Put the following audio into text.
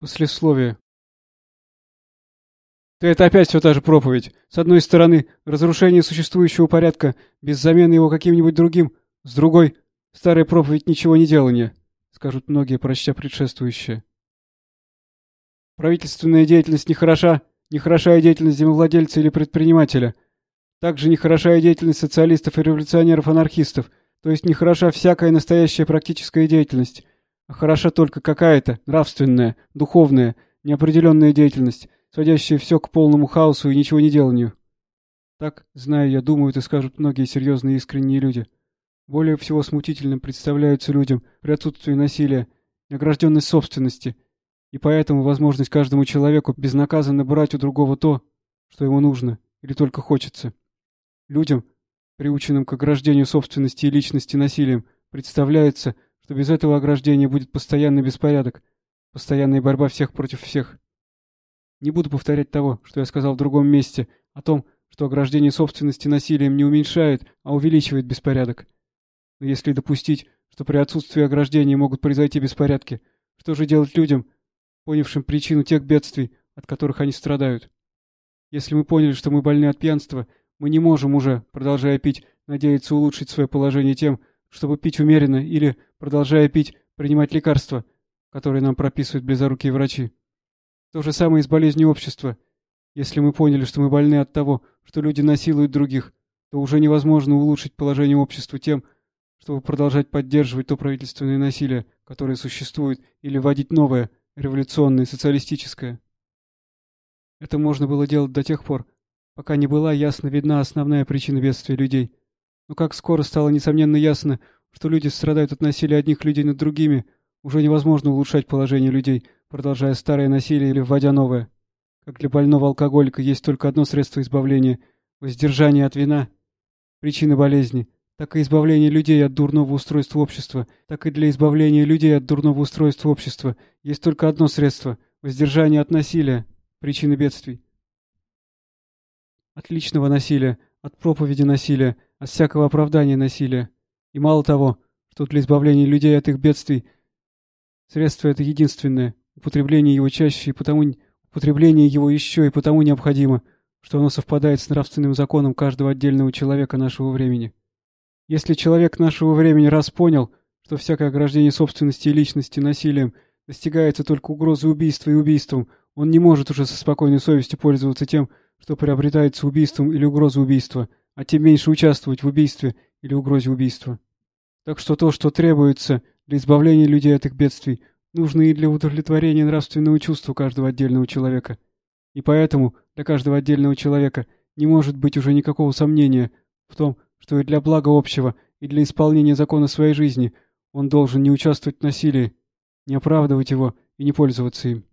Послесловие. Ты это опять все та же проповедь. С одной стороны, разрушение существующего порядка, без замены его каким-нибудь другим. С другой, старая проповедь ничего не делания, скажут многие, прочтя предшествующее. Правительственная деятельность нехороша, нехороша деятельность землевладельца или предпринимателя. Также нехороша деятельность социалистов и революционеров-анархистов, то есть нехороша всякая настоящая практическая деятельность, хороша только какая-то нравственная, духовная, неопределенная деятельность, сводящая все к полному хаосу и ничего не деланию. Так, знаю я, думают и скажут многие серьезные искренние люди. Более всего смутительным представляются людям при отсутствии насилия, неогражденность собственности, и поэтому возможность каждому человеку безнаказанно брать у другого то, что ему нужно или только хочется. Людям, приученным к ограждению собственности и личности насилием, представляется, что без этого ограждения будет постоянный беспорядок, постоянная борьба всех против всех. Не буду повторять того, что я сказал в другом месте, о том, что ограждение собственности насилием не уменьшает, а увеличивает беспорядок. Но если допустить, что при отсутствии ограждения могут произойти беспорядки, что же делать людям, понявшим причину тех бедствий, от которых они страдают? Если мы поняли, что мы больны от пьянства, мы не можем уже, продолжая пить, надеяться улучшить свое положение тем, чтобы пить умеренно или, продолжая пить, принимать лекарства, которые нам прописывают близорукие врачи. То же самое и с болезнью общества. Если мы поняли, что мы больны от того, что люди насилуют других, то уже невозможно улучшить положение общества тем, чтобы продолжать поддерживать то правительственное насилие, которое существует, или вводить новое, революционное, социалистическое. Это можно было делать до тех пор, пока не была ясно видна основная причина бедствия людей, но как скоро стало несомненно ясно, что люди страдают от насилия одних людей над другими, уже невозможно улучшать положение людей, продолжая старое насилие или вводя новое. Как для больного алкоголика есть только одно средство избавления – воздержание от вина, причины болезни, так и избавление людей от дурного устройства общества, так и для избавления людей от дурного устройства общества есть только одно средство – воздержание от насилия, причины бедствий. От личного насилия, от проповеди насилия – от всякого оправдания насилия. И мало того, что для избавления людей от их бедствий средство это единственное, употребление его чаще и потому употребление его еще и потому необходимо, что оно совпадает с нравственным законом каждого отдельного человека нашего времени. Если человек нашего времени раз понял, что всякое ограждение собственности и личности насилием достигается только угрозой убийства и убийством, он не может уже со спокойной совестью пользоваться тем, что приобретается убийством или угрозой убийства, а тем меньше участвовать в убийстве или угрозе убийства. Так что то, что требуется для избавления людей от их бедствий, нужно и для удовлетворения нравственного чувства каждого отдельного человека. И поэтому для каждого отдельного человека не может быть уже никакого сомнения в том, что и для блага общего, и для исполнения закона своей жизни он должен не участвовать в насилии, не оправдывать его и не пользоваться им.